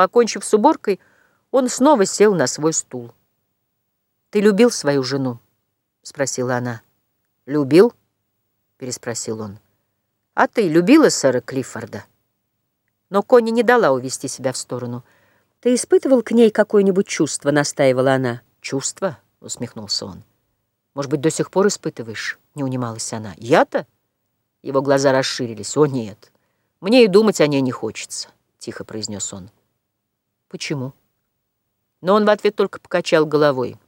Покончив с уборкой, он снова сел на свой стул. «Ты любил свою жену?» — спросила она. «Любил?» — переспросил он. «А ты любила сэра Клиффорда?» Но Конни не дала увести себя в сторону. «Ты испытывал к ней какое-нибудь чувство?» — настаивала она. «Чувство?» — усмехнулся он. «Может быть, до сих пор испытываешь?» — не унималась она. «Я-то?» Его глаза расширились. «О, нет, мне и думать о ней не хочется», — тихо произнес он. «Почему?» Но он в ответ только покачал головой.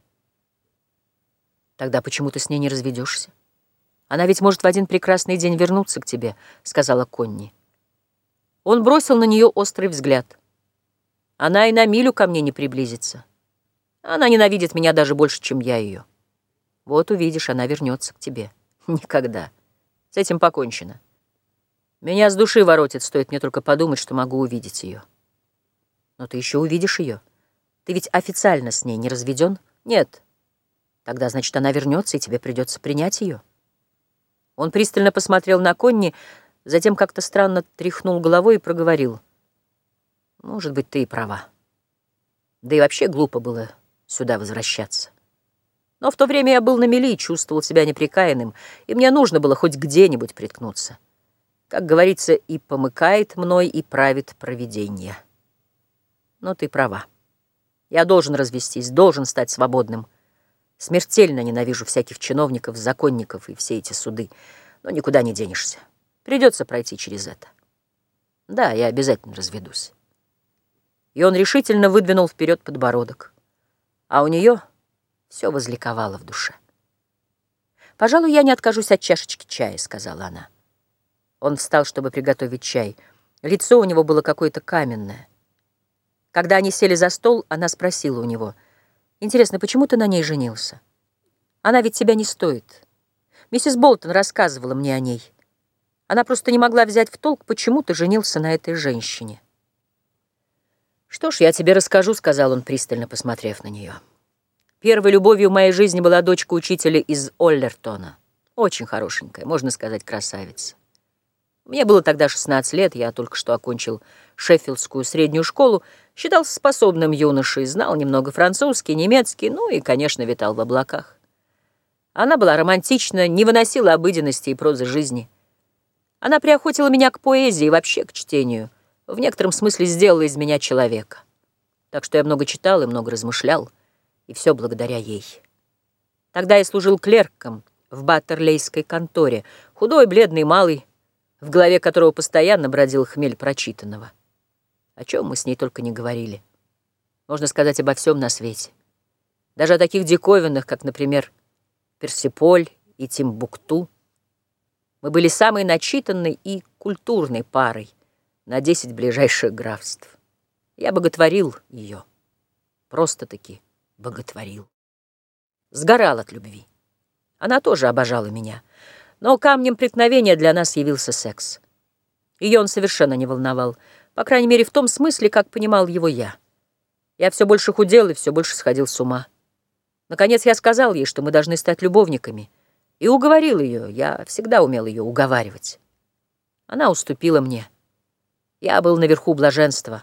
«Тогда почему ты с ней не разведешься? Она ведь может в один прекрасный день вернуться к тебе», — сказала Конни. Он бросил на нее острый взгляд. «Она и на милю ко мне не приблизится. Она ненавидит меня даже больше, чем я ее. Вот увидишь, она вернется к тебе. Никогда. С этим покончено. Меня с души воротит, стоит мне только подумать, что могу увидеть ее. Но ты еще увидишь ее. Ты ведь официально с ней не разведен? Нет. Тогда, значит, она вернется, и тебе придется принять ее. Он пристально посмотрел на Конни, затем как-то странно тряхнул головой и проговорил. Может быть, ты и права. Да и вообще глупо было сюда возвращаться. Но в то время я был на мели и чувствовал себя неприкаянным, и мне нужно было хоть где-нибудь приткнуться. Как говорится, и помыкает мной, и правит провидение. Но ты права. Я должен развестись, должен стать свободным. Смертельно ненавижу всяких чиновников, законников и все эти суды, но никуда не денешься. Придется пройти через это. Да, я обязательно разведусь. И он решительно выдвинул вперед подбородок. А у нее все возликовало в душе. «Пожалуй, я не откажусь от чашечки чая», — сказала она. Он встал, чтобы приготовить чай. Лицо у него было какое-то каменное. Когда они сели за стол, она спросила у него, «Интересно, почему ты на ней женился? Она ведь тебя не стоит. Миссис Болтон рассказывала мне о ней. Она просто не могла взять в толк, почему ты женился на этой женщине». «Что ж, я тебе расскажу», — сказал он, пристально посмотрев на нее. «Первой любовью в моей жизни была дочка учителя из Оллертона. Очень хорошенькая, можно сказать, красавица. Мне было тогда 16 лет, я только что окончил Шеффилдскую среднюю школу, считался способным юношей, знал немного французский, немецкий, ну и, конечно, витал в облаках. Она была романтична, не выносила обыденности и прозы жизни. Она приохотила меня к поэзии и вообще к чтению — в некотором смысле сделала из меня человека. Так что я много читал и много размышлял, и все благодаря ей. Тогда я служил клерком в Баттерлейской конторе, худой, бледный, малый, в голове которого постоянно бродил хмель прочитанного. О чем мы с ней только не говорили. Можно сказать обо всем на свете. Даже о таких диковинных, как, например, Персиполь и Тимбукту. Мы были самой начитанной и культурной парой — на десять ближайших графств. Я боготворил ее. Просто-таки боготворил. Сгорал от любви. Она тоже обожала меня. Но камнем преткновения для нас явился секс. Ее он совершенно не волновал. По крайней мере, в том смысле, как понимал его я. Я все больше худел и все больше сходил с ума. Наконец я сказал ей, что мы должны стать любовниками. И уговорил ее. Я всегда умел ее уговаривать. Она уступила мне. Я был наверху блаженства,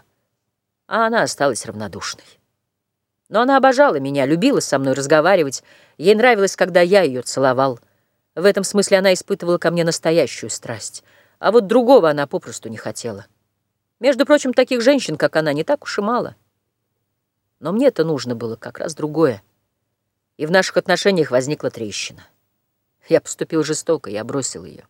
а она осталась равнодушной. Но она обожала меня, любила со мной разговаривать. Ей нравилось, когда я ее целовал. В этом смысле она испытывала ко мне настоящую страсть. А вот другого она попросту не хотела. Между прочим, таких женщин, как она, не так уж и мало. Но мне это нужно было как раз другое. И в наших отношениях возникла трещина. Я поступил жестоко, я бросил ее.